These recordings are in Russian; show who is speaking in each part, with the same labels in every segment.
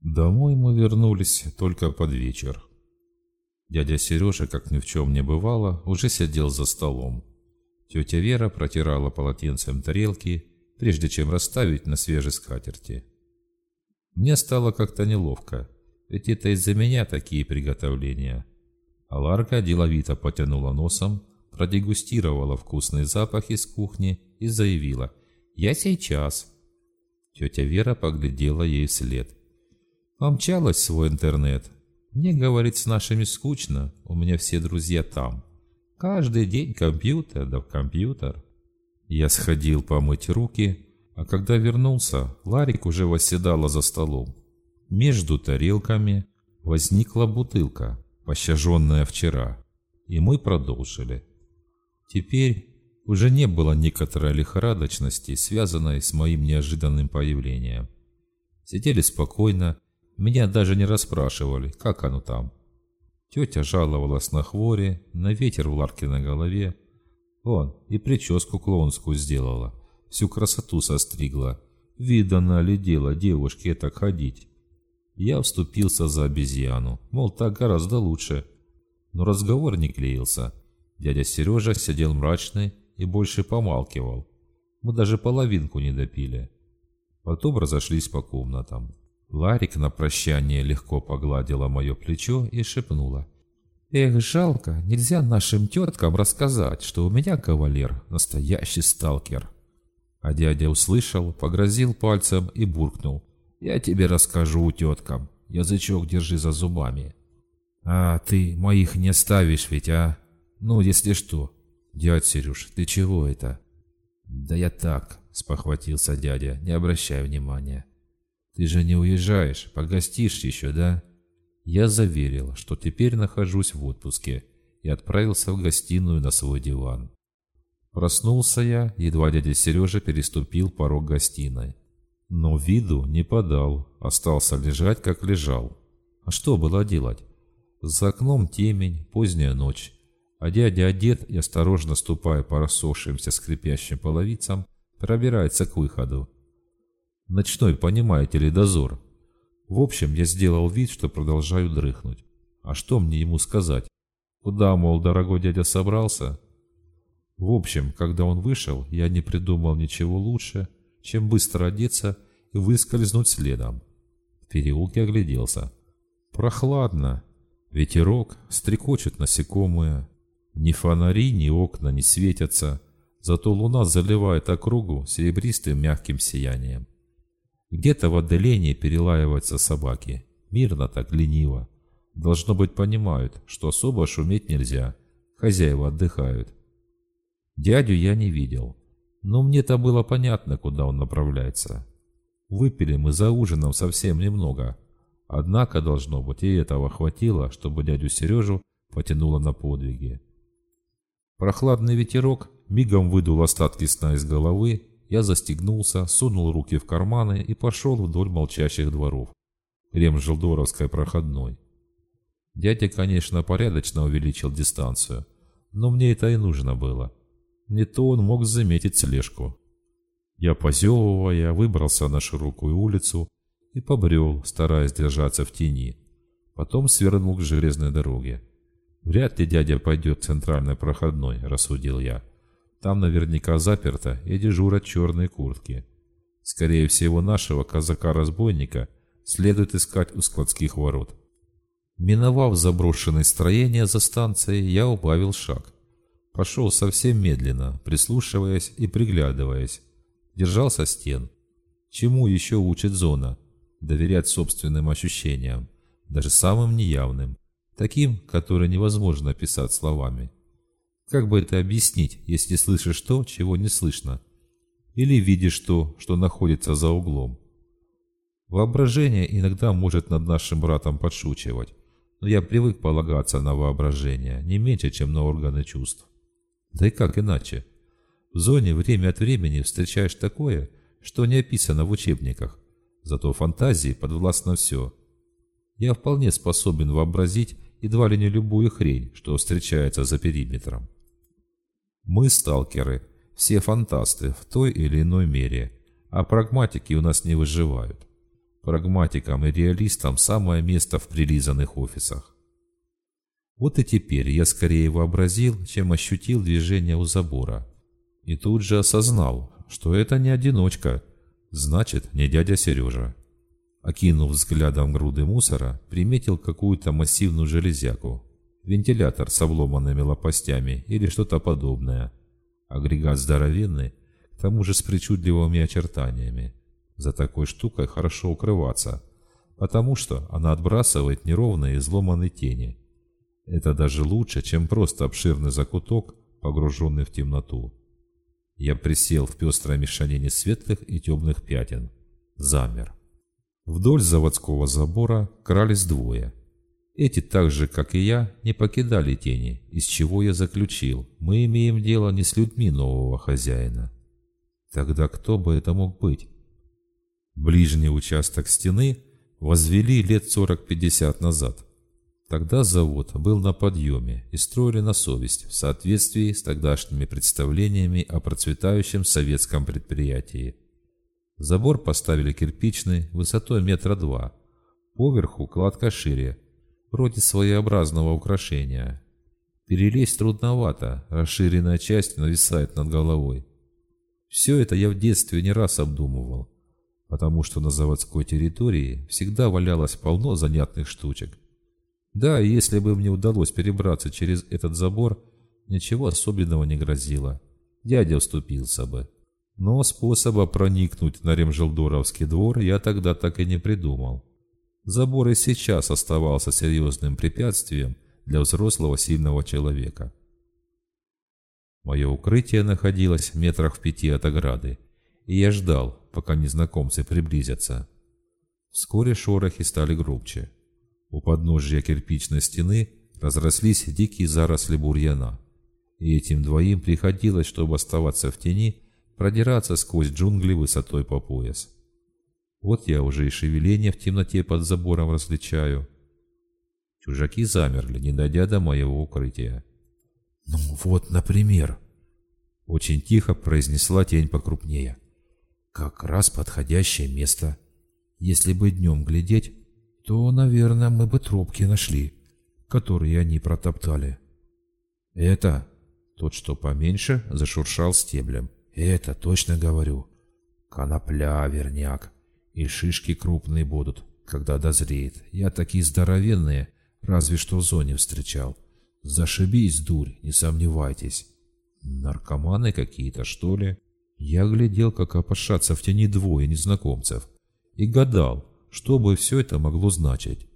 Speaker 1: Домой мы вернулись только под вечер. Дядя Сережа, как ни в чем не бывало, уже сидел за столом. Тетя Вера протирала полотенцем тарелки, прежде чем расставить на свежей скатерти. Мне стало как-то неловко, ведь это из-за меня такие приготовления. А Ларка деловито потянула носом, продегустировала вкусный запах из кухни и заявила «Я сейчас». Тетя Вера поглядела ей вслед. Помчалась свой интернет. Мне, говорит, с нашими скучно, у меня все друзья там. Каждый день компьютер да компьютер. Я сходил помыть руки, а когда вернулся, Ларик уже восседала за столом. Между тарелками возникла бутылка, пощаженная вчера, и мы продолжили. Теперь уже не было некоторой лихорадочности, связанной с моим неожиданным появлением. Сидели спокойно, меня даже не расспрашивали, как оно там. Тетя жаловалась на хвори, на ветер в ларке на голове. Вон, и прическу клоунскую сделала, всю красоту состригла. Видано ли дело девушке так ходить? Я вступился за обезьяну, мол, так гораздо лучше. Но разговор не клеился. Дядя Сережа сидел мрачный и больше помалкивал. Мы даже половинку не допили. Потом разошлись по комнатам. Ларик на прощание легко погладила мое плечо и шепнула. «Эх, жалко, нельзя нашим теткам рассказать, что у меня кавалер, настоящий сталкер». А дядя услышал, погрозил пальцем и буркнул. «Я тебе расскажу теткам, язычок держи за зубами». «А ты моих не ставишь ведь, а? Ну, если что». «Дядь Сереж, ты чего это?» «Да я так», — спохватился дядя, не обращай внимания. Ты же не уезжаешь, погостишь еще, да? Я заверил, что теперь нахожусь в отпуске, и отправился в гостиную на свой диван. Проснулся я, едва дядя Сережа переступил порог гостиной. Но виду не подал, остался лежать, как лежал. А что было делать? За окном темень, поздняя ночь, а дядя одет и, осторожно ступая по рассохшимся скрипящим половицам, пробирается к выходу. Ночной, понимаете ли, дозор. В общем, я сделал вид, что продолжаю дрыхнуть. А что мне ему сказать? Куда, мол, дорогой дядя собрался? В общем, когда он вышел, я не придумал ничего лучше, чем быстро одеться и выскользнуть следом. В переулке огляделся. Прохладно. Ветерок, стрекочут насекомые. Ни фонари, ни окна не светятся, зато луна заливает округу серебристым мягким сиянием. Где-то в отдалении перелаиваются собаки. Мирно так, лениво. Должно быть, понимают, что особо шуметь нельзя. Хозяева отдыхают. Дядю я не видел. Но мне-то было понятно, куда он направляется. Выпили мы за ужином совсем немного. Однако, должно быть, и этого хватило, чтобы дядю Сережу потянуло на подвиги. Прохладный ветерок мигом выдул остатки сна из головы я застегнулся, сунул руки в карманы и пошел вдоль молчащих дворов. Крем Желдоровской проходной. Дядя, конечно, порядочно увеличил дистанцию, но мне это и нужно было. Не то он мог заметить слежку. Я, позевывая, выбрался на широкую улицу и побрел, стараясь держаться в тени. Потом свернул к железной дороге. Вряд ли дядя пойдет центральной проходной, рассудил я. Там наверняка заперто и дежурят черные куртки. Скорее всего, нашего казака-разбойника следует искать у складских ворот. Миновав заброшенное строение за станцией, я убавил шаг. Пошел совсем медленно, прислушиваясь и приглядываясь. Держался стен. Чему еще учит зона? Доверять собственным ощущениям, даже самым неявным, таким, которые невозможно описать словами. Как бы это объяснить, если слышишь то, чего не слышно? Или видишь то, что находится за углом? Воображение иногда может над нашим братом подшучивать, но я привык полагаться на воображение не меньше, чем на органы чувств. Да и как иначе? В зоне время от времени встречаешь такое, что не описано в учебниках, зато фантазии подвластно все. Я вполне способен вообразить едва ли не любую хрень, что встречается за периметром. Мы сталкеры, все фантасты в той или иной мере, а прагматики у нас не выживают. Прагматикам и реалистам самое место в прилизанных офисах. Вот и теперь я скорее вообразил, чем ощутил движение у забора. И тут же осознал, что это не одиночка, значит, не дядя Сережа. Окинув взглядом груды мусора, приметил какую-то массивную железяку. Вентилятор с обломанными лопастями или что-то подобное. Агрегат здоровенный, к тому же с причудливыми очертаниями. За такой штукой хорошо укрываться, потому что она отбрасывает неровные изломанные тени. Это даже лучше, чем просто обширный закуток, погруженный в темноту. Я присел в пестрой мешанине светлых и темных пятен. Замер. Вдоль заводского забора крались двое. Эти так же, как и я, не покидали тени, из чего я заключил, мы имеем дело не с людьми нового хозяина. Тогда кто бы это мог быть? Ближний участок стены возвели лет 40-50 назад. Тогда завод был на подъеме и строили на совесть в соответствии с тогдашними представлениями о процветающем советском предприятии. Забор поставили кирпичный, высотой метра два. Поверху кладка шире, вроде своеобразного украшения. Перелезть трудновато, расширенная часть нависает над головой. Все это я в детстве не раз обдумывал потому что на заводской территории всегда валялось полно занятных штучек. Да, если бы мне удалось перебраться через этот забор, ничего особенного не грозило. Дядя уступился бы. Но способа проникнуть на Ремжелдоровский двор я тогда так и не придумал. Забор и сейчас оставался серьезным препятствием для взрослого сильного человека. Мое укрытие находилось в метрах в пяти от ограды, и я ждал, пока незнакомцы приблизятся. Вскоре шорохи стали громче. У подножья кирпичной стены разрослись дикие заросли бурьяна, и этим двоим приходилось, чтобы оставаться в тени, продираться сквозь джунгли высотой по пояс. Вот я уже и шевеление в темноте под забором различаю. Чужаки замерли, не дойдя до моего укрытия. «Ну вот, например», — очень тихо произнесла тень покрупнее. Как раз подходящее место. Если бы днем глядеть, то, наверное, мы бы трубки нашли, которые они протоптали. Это, тот, что поменьше, зашуршал стеблем. Это, точно говорю. Конопля, верняк. И шишки крупные будут, когда дозреет. Я такие здоровенные, разве что в зоне встречал. Зашибись, дурь, не сомневайтесь. Наркоманы какие-то, что ли? Я глядел, как опошатся в тени двое незнакомцев, и гадал, что бы все это могло значить.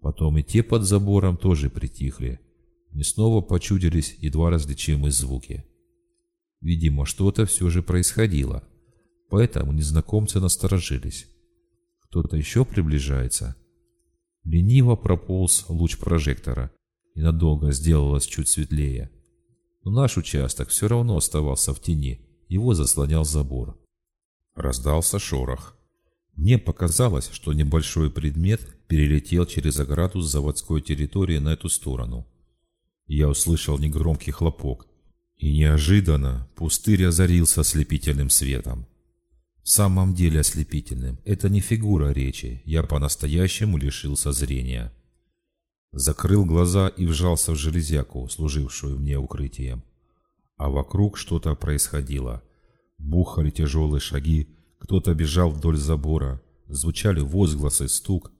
Speaker 1: Потом и те под забором тоже притихли. Мне снова почудились едва различимые звуки. Видимо, что-то все же происходило, поэтому незнакомцы насторожились. Кто-то еще приближается. Лениво прополз луч прожектора, и надолго сделалось чуть светлее. Но наш участок все равно оставался в тени, его заслонял забор. Раздался шорох. Мне показалось, что небольшой предмет перелетел через ограду с заводской территории на эту сторону. Я услышал негромкий хлопок, и неожиданно пустырь озарился ослепительным светом. В самом деле ослепительным. Это не фигура речи. Я по-настоящему лишился зрения. Закрыл глаза и вжался в железяку, служившую мне укрытием а вокруг что-то происходило. Бухали тяжелые шаги, кто-то бежал вдоль забора, звучали возгласы, стук.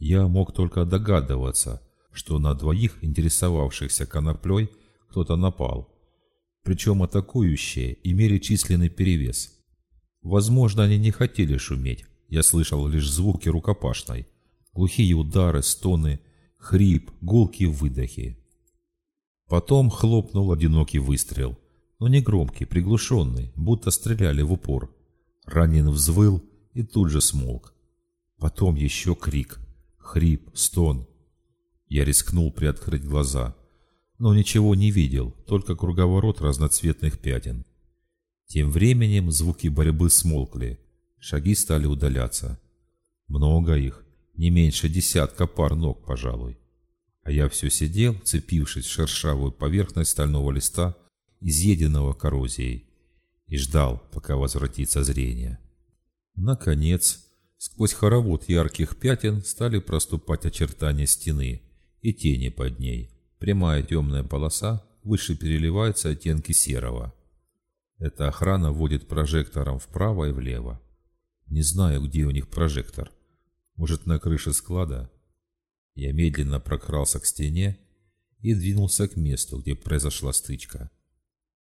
Speaker 1: Я мог только догадываться, что на двоих интересовавшихся коноплей кто-то напал. Причем атакующие имели численный перевес. Возможно, они не хотели шуметь. Я слышал лишь звуки рукопашной. Глухие удары, стоны, хрип, гулкие выдохи. Потом хлопнул одинокий выстрел, но не громкий, приглушенный, будто стреляли в упор. Ранен взвыл и тут же смолк. Потом еще крик, хрип, стон. Я рискнул приоткрыть глаза, но ничего не видел, только круговорот разноцветных пятен. Тем временем звуки борьбы смолкли, шаги стали удаляться. Много их, не меньше десятка пар ног, пожалуй. А я все сидел, цепившись в шершавую поверхность стального листа, изъеденного коррозией, и ждал, пока возвратится зрение. Наконец, Сквозь хоровод ярких пятен стали проступать очертания стены и тени под ней. Прямая темная полоса, выше переливаются оттенки серого. Эта охрана водит прожектором вправо и влево. Не знаю, где у них прожектор. Может, на крыше склада? Я медленно прокрался к стене и двинулся к месту, где произошла стычка.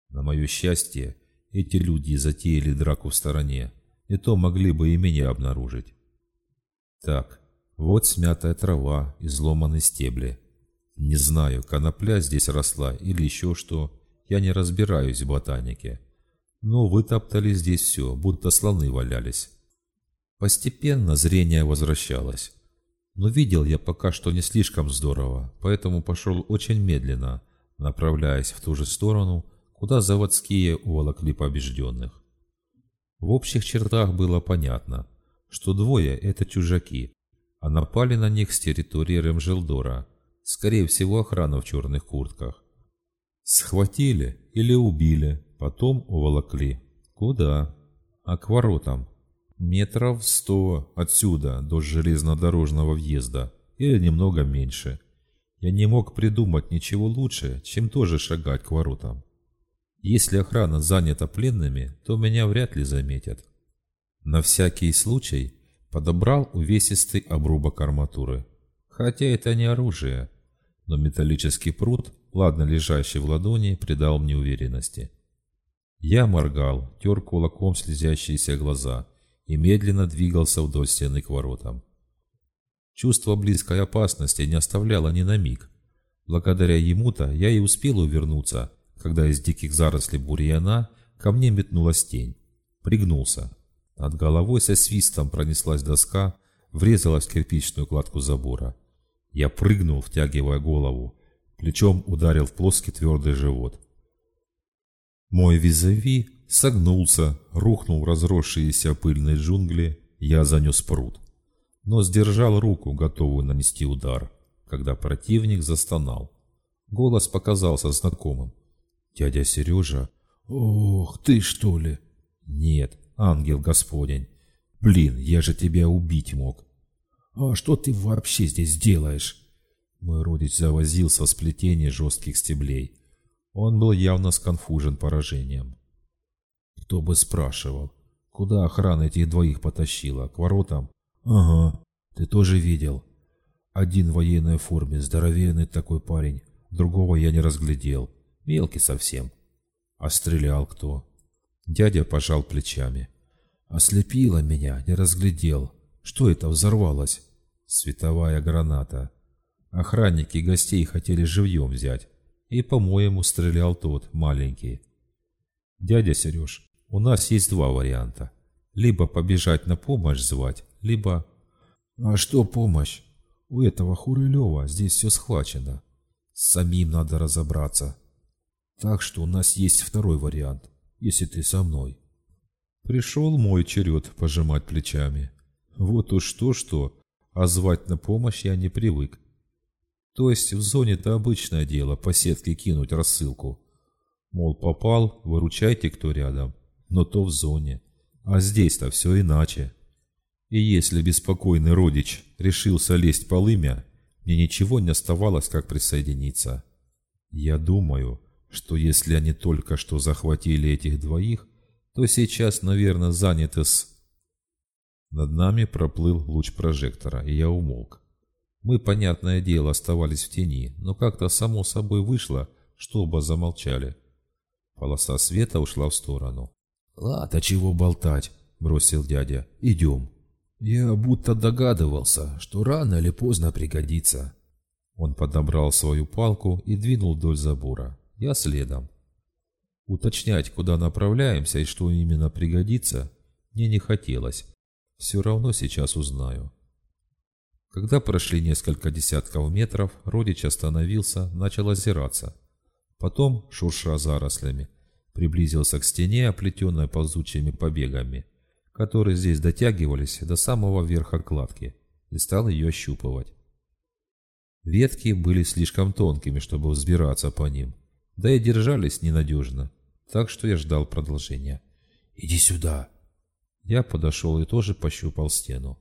Speaker 1: На мое счастье, эти люди затеяли драку в стороне, и то могли бы и меня обнаружить. Так, вот смятая трава, изломанные стебли. Не знаю, конопля здесь росла или еще что, я не разбираюсь в ботанике. Но вытоптали здесь все, будто слоны валялись. Постепенно зрение возвращалось. Но видел я пока что не слишком здорово, поэтому пошел очень медленно, направляясь в ту же сторону, куда заводские уволокли побежденных. В общих чертах было понятно, что двое – это чужаки, а напали на них с территории Ремжелдора, скорее всего охрана в черных куртках. Схватили или убили, потом уволокли. Куда? А к воротам. Метров сто отсюда до железнодорожного въезда, или немного меньше. Я не мог придумать ничего лучше, чем тоже шагать к воротам. Если охрана занята пленными, то меня вряд ли заметят. На всякий случай подобрал увесистый обрубок арматуры. Хотя это не оружие, но металлический пруд, ладно лежащий в ладони, придал мне уверенности. Я моргал, тер кулаком слезящиеся глаза и медленно двигался вдоль стены к воротам. Чувство близкой опасности не оставляло ни на миг. Благодаря ему-то я и успел увернуться, когда из диких зарослей бурьяна ко мне метнулась тень. Пригнулся. Над головой со свистом пронеслась доска, врезалась в кирпичную кладку забора. Я прыгнул, втягивая голову. Плечом ударил в плоский твердый живот. Мой визави согнулся, рухнул в разросшиеся пыльные джунгли, я занес пруд. Но сдержал руку, готовую нанести удар, когда противник застонал. Голос показался знакомым. Дядя Сережа? Ох, ты что ли? Нет, ангел Господень. Блин, я же тебя убить мог. А что ты вообще здесь делаешь? Мой родич завозился в сплетении жестких стеблей. Он был явно сконфужен поражением. Кто бы спрашивал, куда охрана этих двоих потащила? К воротам? Ага, ты тоже видел. Один в военной форме, здоровенный такой парень, другого я не разглядел. Мелкий совсем. А стрелял кто? Дядя пожал плечами. Ослепило меня, не разглядел. Что это взорвалось? Световая граната. Охранники гостей хотели живьем взять. И, по-моему, стрелял тот, маленький. Дядя Сереж, у нас есть два варианта. Либо побежать на помощь звать, либо... А что помощь? У этого Хурылева здесь все схвачено. Самим надо разобраться. Так что у нас есть второй вариант, если ты со мной. Пришел мой черед пожимать плечами. Вот уж то-что, а звать на помощь я не привык. То есть в зоне-то обычное дело по сетке кинуть рассылку. Мол, попал, выручайте, кто рядом. Но то в зоне. А здесь-то все иначе. И если беспокойный родич решился лезть полымя, мне ничего не оставалось, как присоединиться. Я думаю, что если они только что захватили этих двоих, то сейчас, наверное, заняты с... Над нами проплыл луч прожектора, и я умолк. Мы, понятное дело, оставались в тени, но как-то само собой вышло, что оба замолчали. Полоса света ушла в сторону. «Ладно, чего болтать?» – бросил дядя. «Идем». Я будто догадывался, что рано или поздно пригодится. Он подобрал свою палку и двинул вдоль забора. Я следом. Уточнять, куда направляемся и что именно пригодится, мне не хотелось. Все равно сейчас узнаю. Когда прошли несколько десятков метров, родич остановился, начал озираться. Потом, шурша зарослями, приблизился к стене, оплетенной ползучими побегами, которые здесь дотягивались до самого верха кладки, и стал ее ощупывать. Ветки были слишком тонкими, чтобы взбираться по ним, да и держались ненадежно, так что я ждал продолжения. «Иди сюда!» Я подошел и тоже пощупал стену.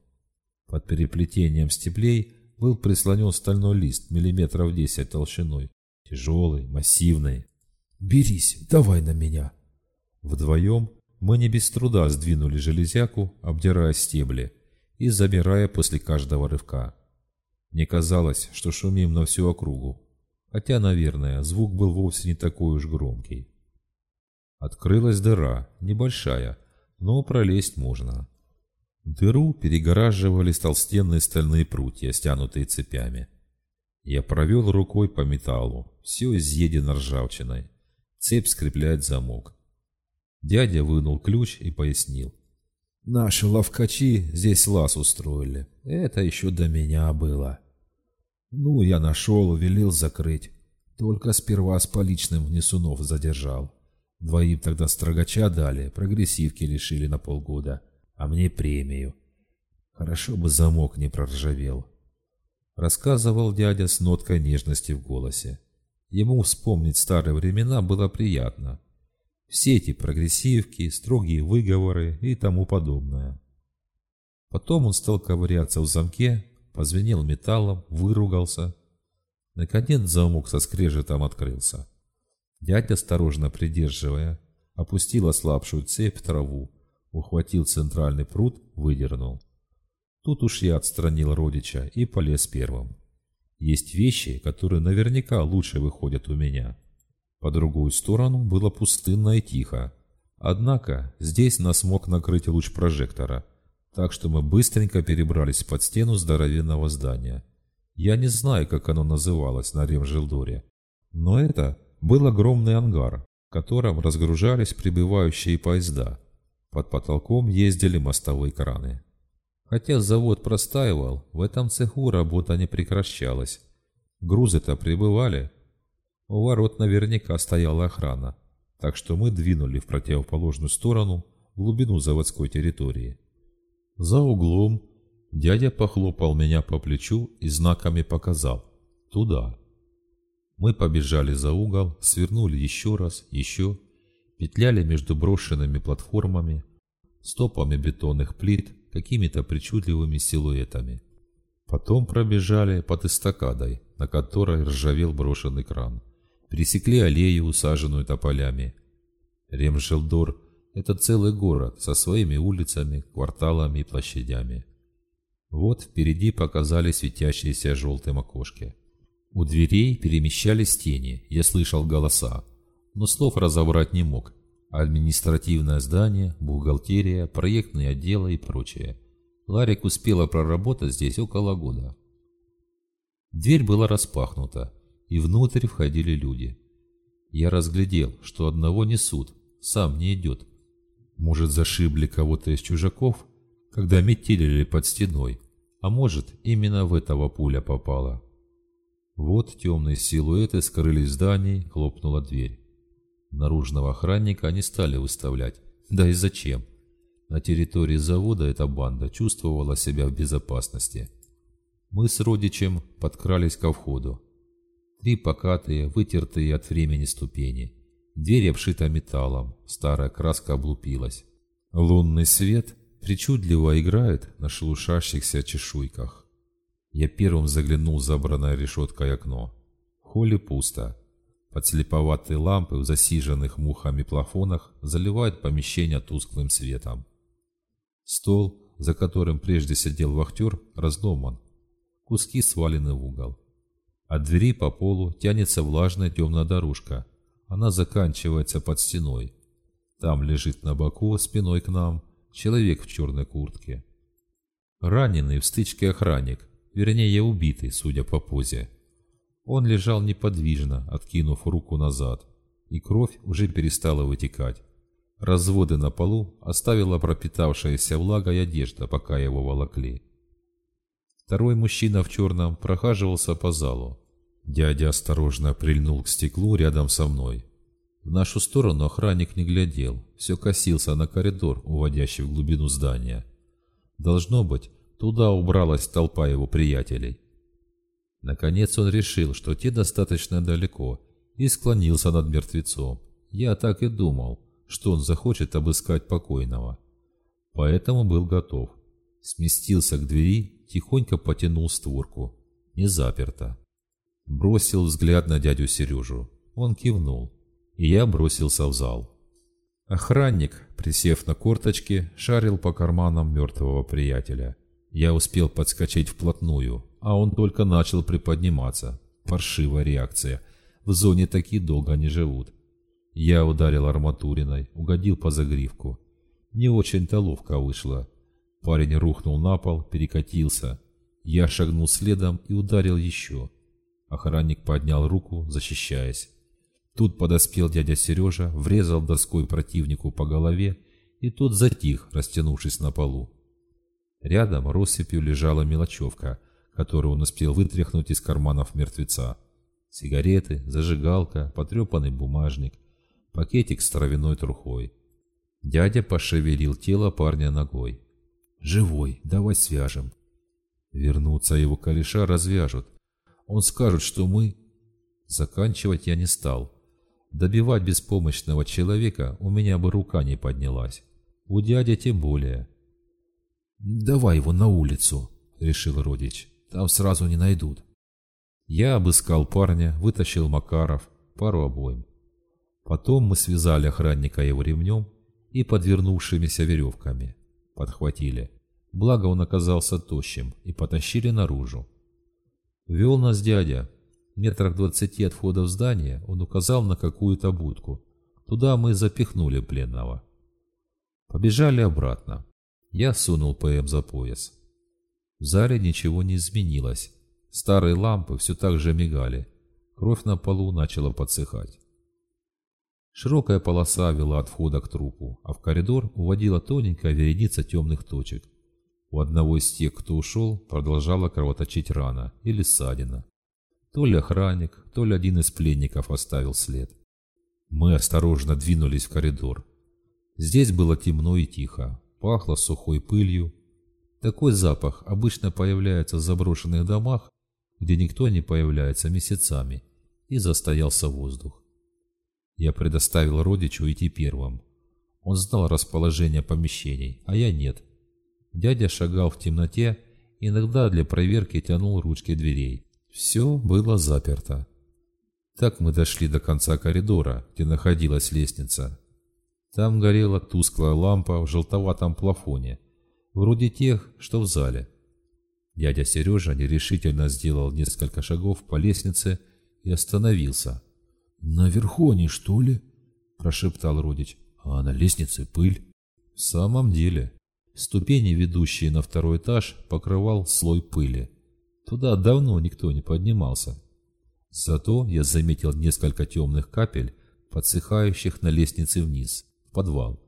Speaker 1: Под переплетением стеблей был прислонен стальной лист миллиметров десять толщиной. Тяжелый, массивный.
Speaker 2: «Берись, давай на меня!»
Speaker 1: Вдвоем мы не без труда сдвинули железяку, обдирая стебли и замирая после каждого рывка. Мне казалось, что шумим на всю округу, хотя, наверное, звук был вовсе не такой уж громкий. Открылась дыра, небольшая, но пролезть можно. Дыру перегораживали толстенные стальные прутья, стянутые цепями. Я провел рукой по металлу, все изъедено ржавчиной. Цепь скрепляет замок. Дядя вынул ключ и пояснил.
Speaker 2: Наши ловкачи здесь лаз устроили. Это еще до меня было. Ну, я нашел, велел закрыть. Только сперва с поличным Несунов задержал. Двоим тогда строгача дали, прогрессивки лишили на полгода, а мне премию. Хорошо бы замок не проржавел. Рассказывал дядя с ноткой нежности в голосе. Ему вспомнить старые времена было приятно. Все эти прогрессивки, строгие выговоры и тому подобное. Потом он стал ковыряться в замке, позвенел металлом, выругался. Наконец замок со скрежетом открылся. Дядя, осторожно придерживая, опустил ослабшую цепь в траву, ухватил центральный пруд, выдернул. Тут уж я отстранил родича и полез первым. Есть вещи, которые наверняка лучше выходят у меня. По другую сторону было пустынно и тихо. Однако здесь нас мог накрыть луч прожектора, так что мы быстренько перебрались под стену здоровенного здания. Я не знаю, как оно называлось на Ремжилдоре, но это был огромный ангар, в котором разгружались прибывающие поезда. Под потолком ездили мостовые краны. Хотя завод простаивал, в этом цеху работа не прекращалась. Грузы-то прибывали, у ворот наверняка стояла охрана, так что мы двинули в противоположную сторону, в глубину заводской территории. За углом дядя похлопал меня по плечу и знаками показал «Туда». Мы побежали за угол, свернули еще раз, еще, петляли между брошенными платформами, стопами бетонных плит, какими-то причудливыми силуэтами. Потом пробежали под эстакадой, на которой ржавел брошенный кран пересекли аллею, усаженную тополями. Ремшелдор – это целый город со своими улицами, кварталами и площадями. Вот впереди показались светящиеся желтым окошки. У дверей перемещались тени, я слышал голоса, но слов разобрать не мог. Административное здание, бухгалтерия, проектные отделы и прочее. Ларик успела проработать здесь около года. Дверь была распахнута и внутрь входили люди. Я разглядел, что одного несут, сам не идет. Может, зашибли кого-то из чужаков, когда метелили под стеной, а может, именно в этого пуля попала. Вот темные силуэты скрылись в здании, хлопнула дверь. Наружного охранника они стали выставлять. Да и зачем? На территории завода эта банда чувствовала себя в безопасности. Мы с родичем подкрались ко входу. Три покатые, вытертые от времени ступени. Дверь обшита металлом, старая краска облупилась. Лунный свет причудливо играет на шелушащихся чешуйках. Я первым заглянул в забранное решеткой окно. В холле пусто. Подслеповатые лампы в засиженных мухами плафонах заливают помещение тусклым светом. Стол, за которым прежде сидел вахтер, разломан. Куски свалены в угол. От двери по полу тянется влажная темная дорожка. Она заканчивается под стеной. Там лежит на боку, спиной к нам, человек в черной куртке. Раненый в стычке охранник, вернее убитый, судя по позе. Он лежал неподвижно, откинув руку назад, и кровь уже перестала вытекать. Разводы на полу оставила пропитавшаяся влагой одежда, пока его волокли. Второй мужчина в черном прохаживался по залу. Дядя осторожно прильнул к стеклу рядом со мной. В нашу сторону охранник не глядел, все косился на коридор, уводящий в глубину здания. Должно быть, туда убралась толпа его приятелей. Наконец он решил, что те достаточно далеко, и склонился над мертвецом. Я так и думал, что он захочет обыскать покойного. Поэтому был готов. Сместился к двери,
Speaker 1: тихонько потянул створку. Не заперто. Бросил взгляд на дядю Сережу. Он кивнул. И я бросился в зал. Охранник, присев на корточки, шарил по карманам мертвого приятеля. Я успел подскочить вплотную, а он только начал приподниматься. Паршивая реакция. В зоне такие долго не живут. Я ударил арматуриной, угодил по загривку. Не очень-то ловко вышло. Парень рухнул на пол, перекатился. Я шагнул следом и ударил еще. Охранник поднял руку, защищаясь. Тут подоспел дядя Сережа, врезал доской противнику по голове, и тот затих, растянувшись на полу. Рядом россыпью лежала мелочевка, которую он успел вытряхнуть из карманов мертвеца. Сигареты, зажигалка, потрепанный бумажник, пакетик с травяной трухой. Дядя пошевелил тело парня ногой. «Живой, давай свяжем». Вернуться его кореша развяжут. Он скажет, что мы... Заканчивать я не стал. Добивать беспомощного человека у меня бы рука не поднялась. У дяди тем более. «Давай его на улицу», — решил родич. «Там сразу не найдут». Я обыскал парня, вытащил Макаров, пару обоим. Потом мы связали охранника его ремнем и подвернувшимися веревками. Подхватили. Благо он оказался тощим и потащили наружу. Вел нас дядя. Метрах двадцати от входа в здание он указал на какую-то будку. Туда мы запихнули пленного. Побежали обратно. Я сунул ПМ за пояс. В зале ничего не изменилось. Старые лампы все так же мигали. Кровь на полу начала подсыхать. Широкая полоса вела от входа к трупу, а в коридор уводила тоненькая вереница темных точек. У одного из тех, кто ушел, продолжала кровоточить рана или ссадина. То ли охранник, то ли один из пленников оставил след. Мы осторожно двинулись в коридор. Здесь было темно и тихо, пахло сухой пылью. Такой запах обычно появляется в заброшенных домах, где никто не появляется месяцами, и застоялся воздух. Я предоставил родичу идти первым. Он знал расположение помещений, а я нет. Дядя шагал в темноте, иногда для проверки тянул ручки дверей. Все было заперто. Так мы дошли до конца коридора, где находилась лестница. Там горела тусклая лампа в желтоватом плафоне, вроде тех, что в зале. Дядя Сережа нерешительно сделал несколько шагов по лестнице и остановился. «Наверху они, что ли?» – прошептал родич. «А на лестнице пыль». «В самом деле, Ступени, ведущие на второй этаж, покрывал слой пыли. Туда давно никто не поднимался. Зато я заметил несколько темных капель, подсыхающих на лестнице вниз, в подвал.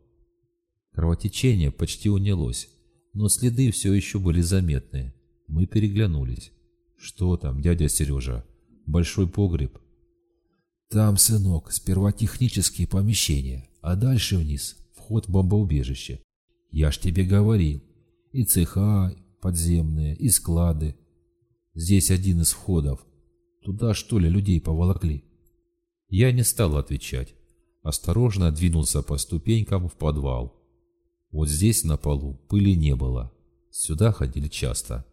Speaker 1: Кровотечение почти унялось, но следы все еще были заметны. Мы переглянулись. «Что там, дядя Сережа? Большой погреб?» «Там, сынок, сперва технические помещения, а дальше вниз вход в бомбоубежище. Я ж тебе говорил. И цеха подземные, и склады. Здесь один из входов. Туда что ли людей поволокли? Я не стал отвечать. Осторожно двинулся по ступенькам в подвал. Вот здесь на полу пыли не было. Сюда ходили часто.